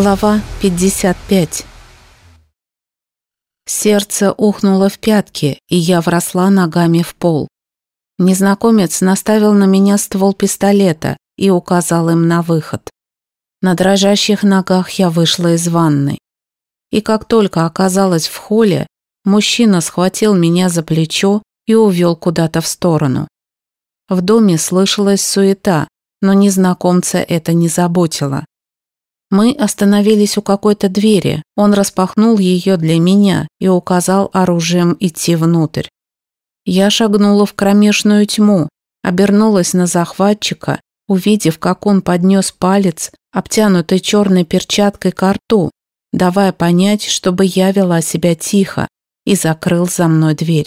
Глава 55 Сердце ухнуло в пятки, и я вросла ногами в пол. Незнакомец наставил на меня ствол пистолета и указал им на выход. На дрожащих ногах я вышла из ванной. И как только оказалась в холле, мужчина схватил меня за плечо и увел куда-то в сторону. В доме слышалась суета, но незнакомца это не заботило. Мы остановились у какой-то двери. Он распахнул ее для меня и указал оружием идти внутрь. Я шагнула в кромешную тьму, обернулась на захватчика, увидев, как он поднес палец, обтянутый черной перчаткой к рту, давая понять, чтобы я вела себя тихо, и закрыл за мной дверь.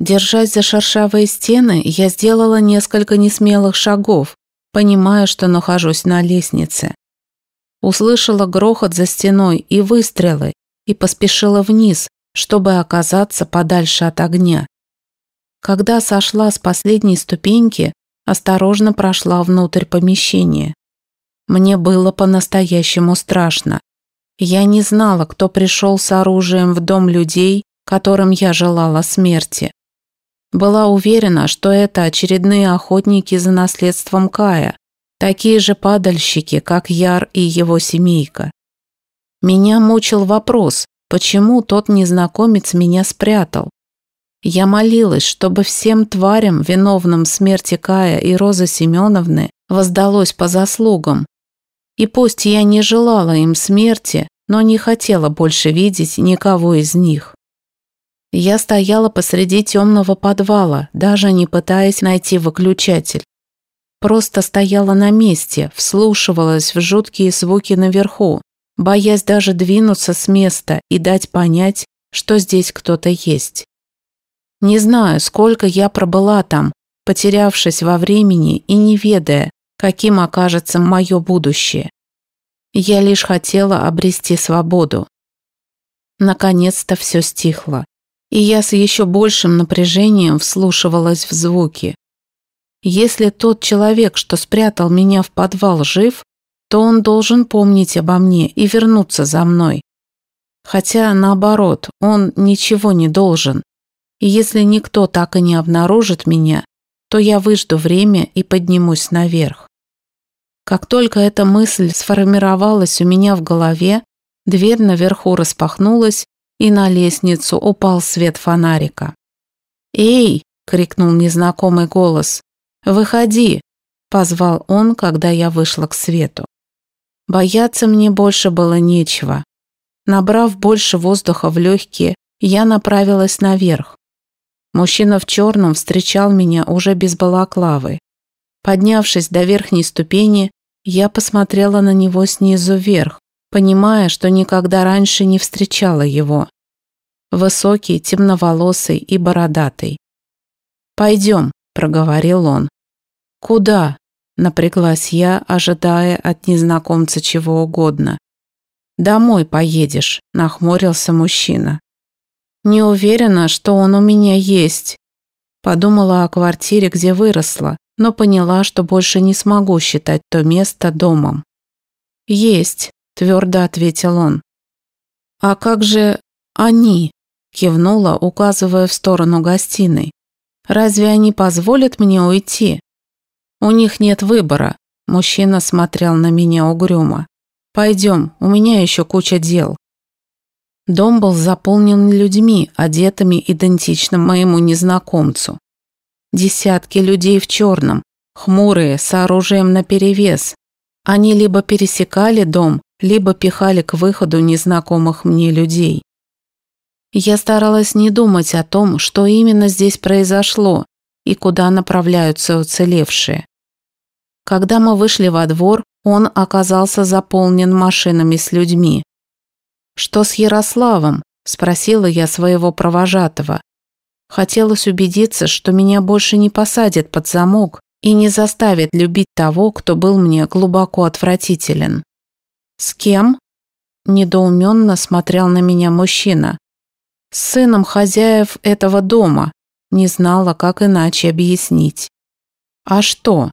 Держась за шершавые стены, я сделала несколько несмелых шагов, понимая, что нахожусь на лестнице. Услышала грохот за стеной и выстрелы и поспешила вниз, чтобы оказаться подальше от огня. Когда сошла с последней ступеньки, осторожно прошла внутрь помещения. Мне было по-настоящему страшно. Я не знала, кто пришел с оружием в дом людей, которым я желала смерти. Была уверена, что это очередные охотники за наследством Кая, Такие же падальщики, как Яр и его семейка. Меня мучил вопрос, почему тот незнакомец меня спрятал. Я молилась, чтобы всем тварям, виновным смерти Кая и Розы Семеновны, воздалось по заслугам. И пусть я не желала им смерти, но не хотела больше видеть никого из них. Я стояла посреди темного подвала, даже не пытаясь найти выключатель. Просто стояла на месте, вслушивалась в жуткие звуки наверху, боясь даже двинуться с места и дать понять, что здесь кто-то есть. Не знаю, сколько я пробыла там, потерявшись во времени и не ведая, каким окажется мое будущее. Я лишь хотела обрести свободу. Наконец-то все стихло, и я с еще большим напряжением вслушивалась в звуки. Если тот человек, что спрятал меня в подвал, жив, то он должен помнить обо мне и вернуться за мной. Хотя, наоборот, он ничего не должен. И если никто так и не обнаружит меня, то я выжду время и поднимусь наверх. Как только эта мысль сформировалась у меня в голове, дверь наверху распахнулась, и на лестницу упал свет фонарика. «Эй!» – крикнул незнакомый голос. «Выходи!» – позвал он, когда я вышла к свету. Бояться мне больше было нечего. Набрав больше воздуха в легкие, я направилась наверх. Мужчина в черном встречал меня уже без балаклавы. Поднявшись до верхней ступени, я посмотрела на него снизу вверх, понимая, что никогда раньше не встречала его. Высокий, темноволосый и бородатый. «Пойдем», – проговорил он. «Куда?» – напряглась я, ожидая от незнакомца чего угодно. «Домой поедешь», – нахмурился мужчина. «Не уверена, что он у меня есть». Подумала о квартире, где выросла, но поняла, что больше не смогу считать то место домом. «Есть», – твердо ответил он. «А как же они?» – кивнула, указывая в сторону гостиной. «Разве они позволят мне уйти?» У них нет выбора. Мужчина смотрел на меня угрюмо. Пойдем, у меня еще куча дел. Дом был заполнен людьми, одетыми идентично моему незнакомцу. Десятки людей в черном, хмурые, с оружием наперевес. Они либо пересекали дом, либо пихали к выходу незнакомых мне людей. Я старалась не думать о том, что именно здесь произошло и куда направляются уцелевшие. Когда мы вышли во двор, он оказался заполнен машинами с людьми. «Что с Ярославом?» – спросила я своего провожатого. Хотелось убедиться, что меня больше не посадят под замок и не заставят любить того, кто был мне глубоко отвратителен. «С кем?» – недоуменно смотрел на меня мужчина. «С сыном хозяев этого дома», не знала, как иначе объяснить. «А что?»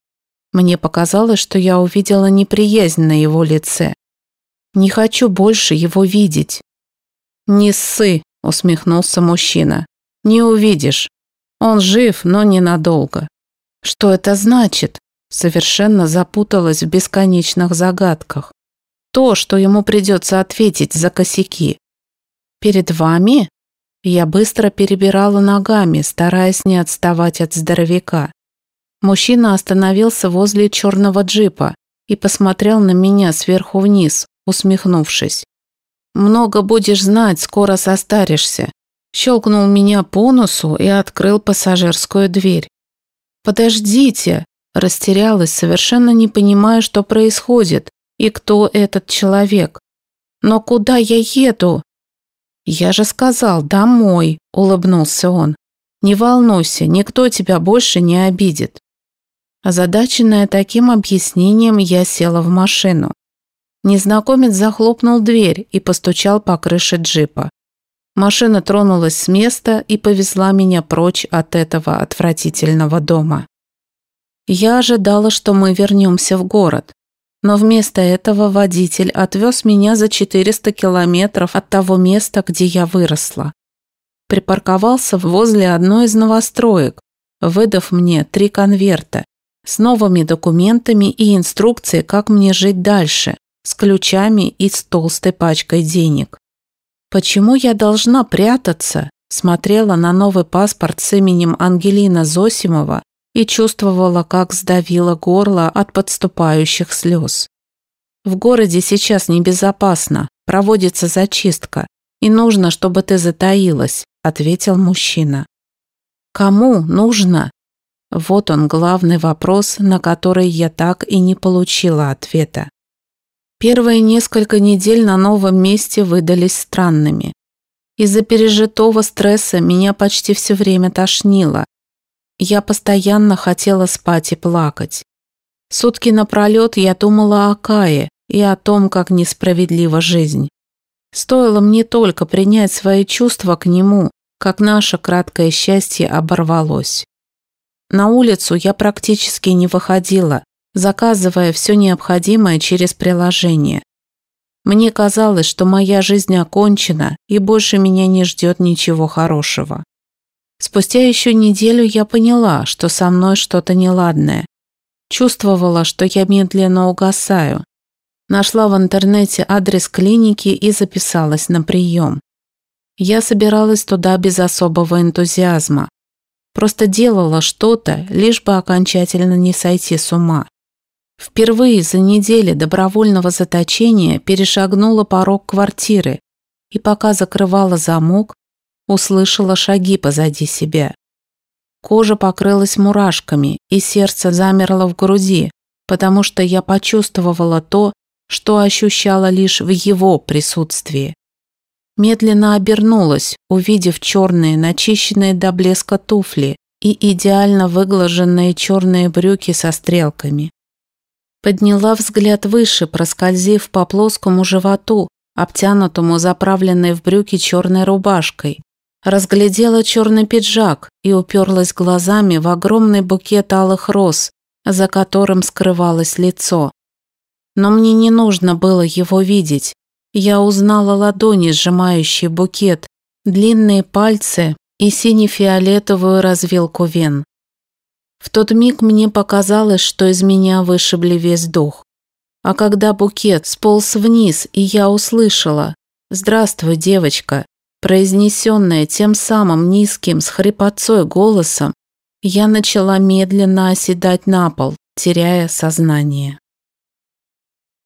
Мне показалось, что я увидела неприязнь на его лице. Не хочу больше его видеть». «Не ссы», – усмехнулся мужчина. «Не увидишь. Он жив, но ненадолго». «Что это значит?» Совершенно запуталась в бесконечных загадках. То, что ему придется ответить за косяки. «Перед вами?» Я быстро перебирала ногами, стараясь не отставать от здоровяка. Мужчина остановился возле черного джипа и посмотрел на меня сверху вниз, усмехнувшись. «Много будешь знать, скоро состаришься», щелкнул меня по носу и открыл пассажирскую дверь. «Подождите!» Растерялась, совершенно не понимая, что происходит и кто этот человек. «Но куда я еду?» «Я же сказал, домой», – улыбнулся он. «Не волнуйся, никто тебя больше не обидит». Озадаченная таким объяснением, я села в машину. Незнакомец захлопнул дверь и постучал по крыше джипа. Машина тронулась с места и повезла меня прочь от этого отвратительного дома. Я ожидала, что мы вернемся в город, но вместо этого водитель отвез меня за 400 километров от того места, где я выросла. Припарковался возле одной из новостроек, выдав мне три конверта с новыми документами и инструкцией, как мне жить дальше, с ключами и с толстой пачкой денег. Почему я должна прятаться? Смотрела на новый паспорт с именем Ангелина Зосимова и чувствовала, как сдавило горло от подступающих слез. В городе сейчас небезопасно, проводится зачистка, и нужно, чтобы ты затаилась, ответил мужчина. Кому нужно? Вот он главный вопрос, на который я так и не получила ответа. Первые несколько недель на новом месте выдались странными. Из-за пережитого стресса меня почти все время тошнило, я постоянно хотела спать и плакать. Сутки напролет я думала о Кае и о том, как несправедлива жизнь. Стоило мне только принять свои чувства к нему, как наше краткое счастье оборвалось. На улицу я практически не выходила, заказывая все необходимое через приложение. Мне казалось, что моя жизнь окончена и больше меня не ждет ничего хорошего. Спустя еще неделю я поняла, что со мной что-то неладное. Чувствовала, что я медленно угасаю. Нашла в интернете адрес клиники и записалась на прием. Я собиралась туда без особого энтузиазма. Просто делала что-то, лишь бы окончательно не сойти с ума. Впервые за неделю добровольного заточения перешагнула порог квартиры и пока закрывала замок, услышала шаги позади себя. Кожа покрылась мурашками, и сердце замерло в груди, потому что я почувствовала то, что ощущала лишь в его присутствии. Медленно обернулась, увидев черные, начищенные до блеска туфли и идеально выглаженные черные брюки со стрелками. Подняла взгляд выше, проскользив по плоскому животу, обтянутому заправленной в брюки черной рубашкой, Разглядела черный пиджак и уперлась глазами в огромный букет алых роз, за которым скрывалось лицо. Но мне не нужно было его видеть. Я узнала ладони, сжимающие букет, длинные пальцы и сине-фиолетовую развилку вен. В тот миг мне показалось, что из меня вышибли весь дух. А когда букет сполз вниз, и я услышала «Здравствуй, девочка», произнесенное тем самым низким с хрипотцой голосом, я начала медленно оседать на пол, теряя сознание.